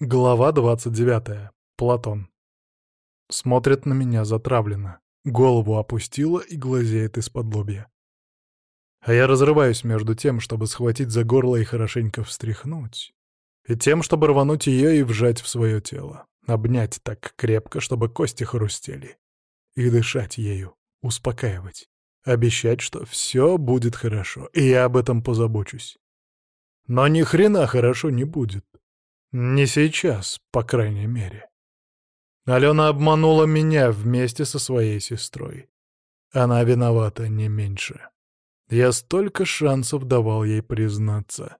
Глава 29. Платон. Смотрит на меня затравленно. Голову опустила и глазеет из-под лобья. А я разрываюсь между тем, чтобы схватить за горло и хорошенько встряхнуть, и тем, чтобы рвануть ее и вжать в свое тело, обнять так крепко, чтобы кости хрустели, и дышать ею, успокаивать, обещать, что все будет хорошо, и я об этом позабочусь. Но ни хрена хорошо не будет. Не сейчас, по крайней мере. Алена обманула меня вместе со своей сестрой. Она виновата не меньше. Я столько шансов давал ей признаться.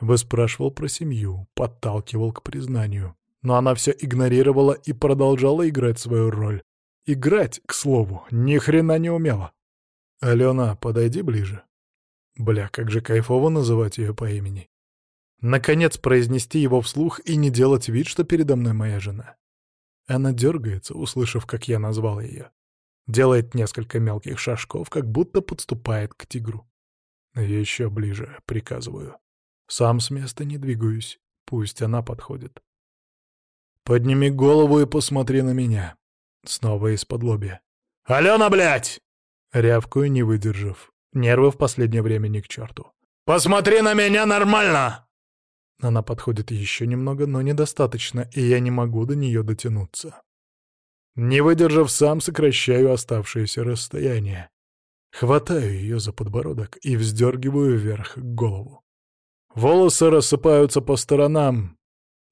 Выспрашивал про семью, подталкивал к признанию. Но она все игнорировала и продолжала играть свою роль. Играть, к слову, ни хрена не умела. «Алена, подойди ближе». Бля, как же кайфово называть ее по имени. Наконец произнести его вслух и не делать вид, что передо мной моя жена. Она дергается, услышав, как я назвал ее. Делает несколько мелких шажков, как будто подступает к тигру. Еще ближе, приказываю. Сам с места не двигаюсь. Пусть она подходит. Подними голову и посмотри на меня. Снова из-под лобья. «Алена, блядь!» Рявкую, не выдержав. Нервы в последнее время ни к черту. «Посмотри на меня нормально!» Она подходит еще немного, но недостаточно, и я не могу до нее дотянуться. Не выдержав сам, сокращаю оставшееся расстояние. Хватаю ее за подбородок и вздергиваю вверх голову. Волосы рассыпаются по сторонам.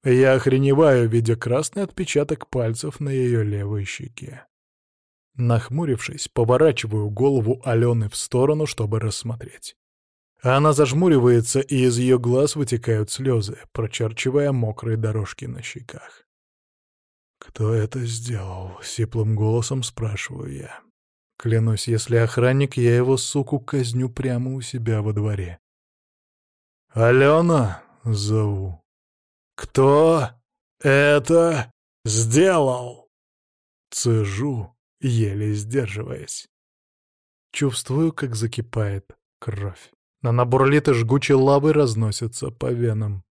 Я охреневаю, видя красный отпечаток пальцев на ее левой щеке. Нахмурившись, поворачиваю голову Алены в сторону, чтобы рассмотреть. Она зажмуривается, и из ее глаз вытекают слезы, прочерчивая мокрые дорожки на щеках. «Кто это сделал?» — сиплым голосом спрашиваю я. Клянусь, если охранник, я его, суку, казню прямо у себя во дворе. «Алена!» — зову. «Кто это сделал?» Цежу, еле сдерживаясь. Чувствую, как закипает кровь. Она бурлит и жгучей лавой разносится по венам.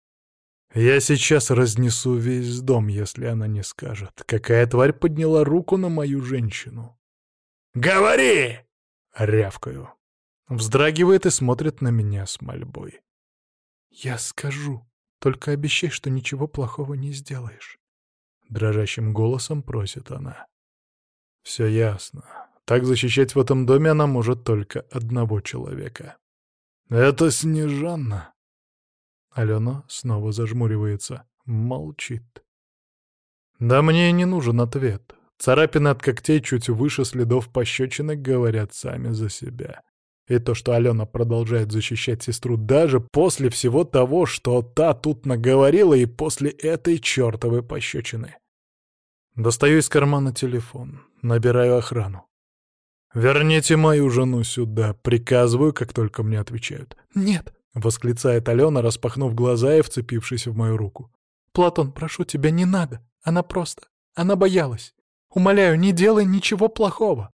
Я сейчас разнесу весь дом, если она не скажет. Какая тварь подняла руку на мою женщину? «Говори!» — рявкаю. Вздрагивает и смотрит на меня с мольбой. «Я скажу, только обещай, что ничего плохого не сделаешь». Дрожащим голосом просит она. «Все ясно. Так защищать в этом доме она может только одного человека. «Это Снежанна!» Алена снова зажмуривается, молчит. «Да мне не нужен ответ. Царапины от когтей чуть выше следов пощечины говорят сами за себя. И то, что Алена продолжает защищать сестру даже после всего того, что та тут наговорила и после этой чертовой пощечины. Достаю из кармана телефон, набираю охрану. «Верните мою жену сюда», — приказываю, как только мне отвечают. «Нет», — восклицает Алена, распахнув глаза и вцепившись в мою руку. «Платон, прошу тебя, не надо. Она просто... Она боялась. Умоляю, не делай ничего плохого».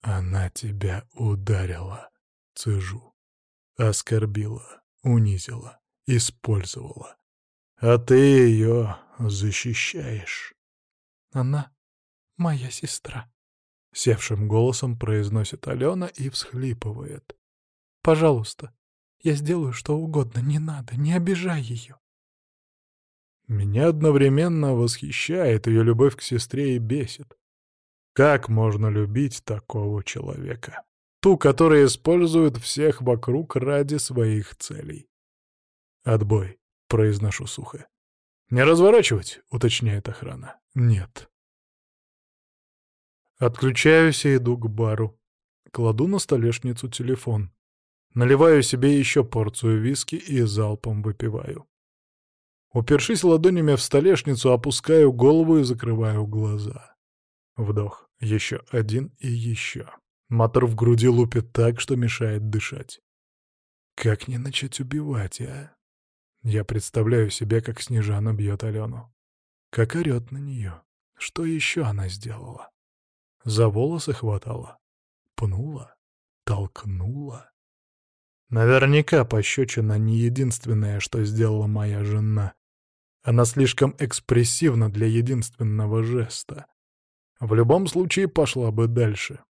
«Она тебя ударила», — цежу. Оскорбила, унизила, использовала. А ты ее защищаешь. Она моя сестра. — севшим голосом произносит Алена и всхлипывает. «Пожалуйста, я сделаю что угодно, не надо, не обижай ее». Меня одновременно восхищает ее любовь к сестре и бесит. Как можно любить такого человека? Ту, которая использует всех вокруг ради своих целей. «Отбой», — произношу сухо. «Не разворачивать?» — уточняет охрана. «Нет». Отключаюсь и иду к бару. Кладу на столешницу телефон. Наливаю себе еще порцию виски и залпом выпиваю. Упершись ладонями в столешницу, опускаю голову и закрываю глаза. Вдох. Еще один и еще. Мотор в груди лупит так, что мешает дышать. Как не начать убивать, а? Я представляю себе, как Снежана бьет Алену. Как орет на нее. Что еще она сделала? За волосы хватало. Пнула. Толкнула. Наверняка пощечина не единственное, что сделала моя жена. Она слишком экспрессивна для единственного жеста. В любом случае пошла бы дальше.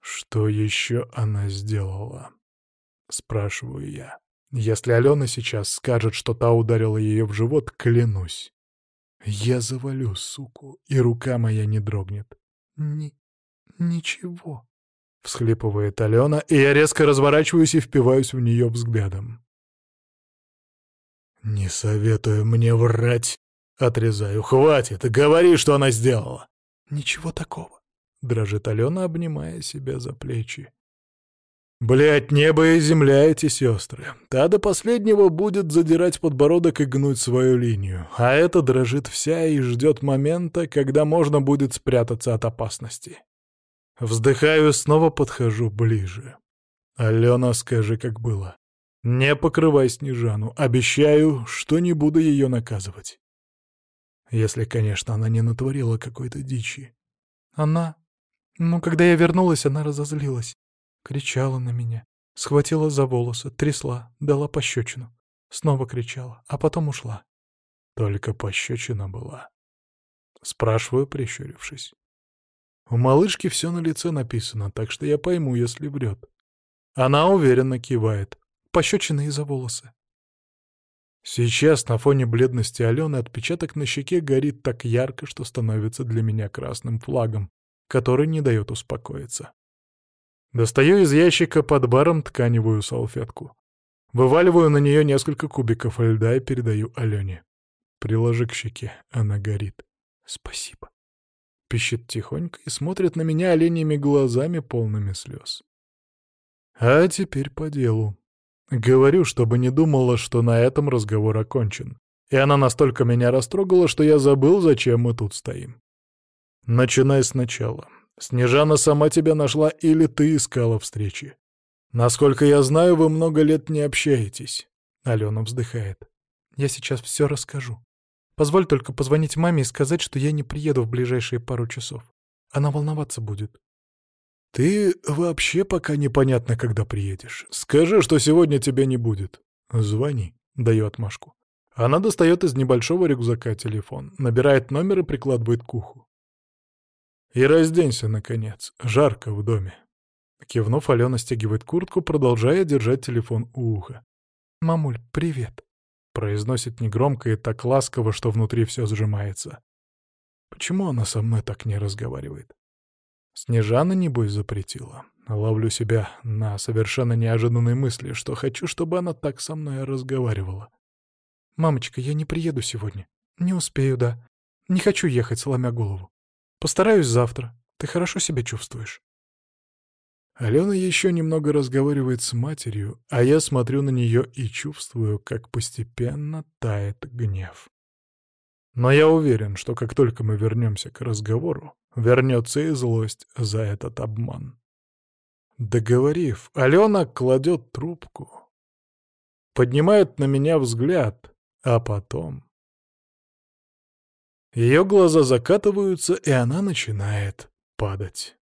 Что еще она сделала? Спрашиваю я. Если Алена сейчас скажет, что та ударила ее в живот, клянусь. Я завалю суку, и рука моя не дрогнет. Ни... ничего. Всхлипывает Алена, и я резко разворачиваюсь и впиваюсь в нее взглядом. «Не советую мне врать!» Отрезаю. «Хватит! Говори, что она сделала!» «Ничего такого!» — дрожит Алена, обнимая себя за плечи. Блять, небо и земля эти сестры. Та до последнего будет задирать подбородок и гнуть свою линию, а эта дрожит вся и ждет момента, когда можно будет спрятаться от опасности. Вздыхаю, снова подхожу ближе. «Алена, скажи, как было. Не покрывай Снежану. Обещаю, что не буду ее наказывать. Если, конечно, она не натворила какой-то дичи. Она... Ну, когда я вернулась, она разозлилась. Кричала на меня. Схватила за волосы, трясла, дала пощечину. Снова кричала, а потом ушла. Только пощечина была. Спрашиваю, прищурившись. У малышки все на лице написано, так что я пойму, если врет. Она уверенно кивает. Пощечина из-за волосы. Сейчас на фоне бледности Алены отпечаток на щеке горит так ярко, что становится для меня красным флагом, который не дает успокоиться. Достаю из ящика под баром тканевую салфетку. Вываливаю на нее несколько кубиков льда и передаю Алене. Приложи к щеке, она горит. Спасибо. Пищит тихонько и смотрит на меня оленями глазами, полными слез. А теперь по делу. Говорю, чтобы не думала, что на этом разговор окончен. И она настолько меня растрогала, что я забыл, зачем мы тут стоим. Начинай сначала. Снежана сама тебя нашла или ты искала встречи? Насколько я знаю, вы много лет не общаетесь. Алена вздыхает. Я сейчас все расскажу. Позволь только позвонить маме и сказать, что я не приеду в ближайшие пару часов. Она волноваться будет. «Ты вообще пока непонятно, когда приедешь. Скажи, что сегодня тебя не будет. Звони», — даю отмашку. Она достает из небольшого рюкзака телефон, набирает номер и прикладывает к уху. «И разденься, наконец. Жарко в доме». Кивнув, Алена стягивает куртку, продолжая держать телефон у уха. «Мамуль, привет», — произносит негромко и так ласково, что внутри все сжимается. Почему она со мной так не разговаривает? Снежана, небось, запретила. Ловлю себя на совершенно неожиданной мысли, что хочу, чтобы она так со мной разговаривала. «Мамочка, я не приеду сегодня. Не успею, да. Не хочу ехать, сломя голову. Постараюсь завтра. Ты хорошо себя чувствуешь?» Алена еще немного разговаривает с матерью, а я смотрю на нее и чувствую, как постепенно тает гнев. Но я уверен, что как только мы вернемся к разговору, вернется и злость за этот обман. Договорив, Алена кладет трубку, поднимает на меня взгляд, а потом... Ее глаза закатываются, и она начинает падать.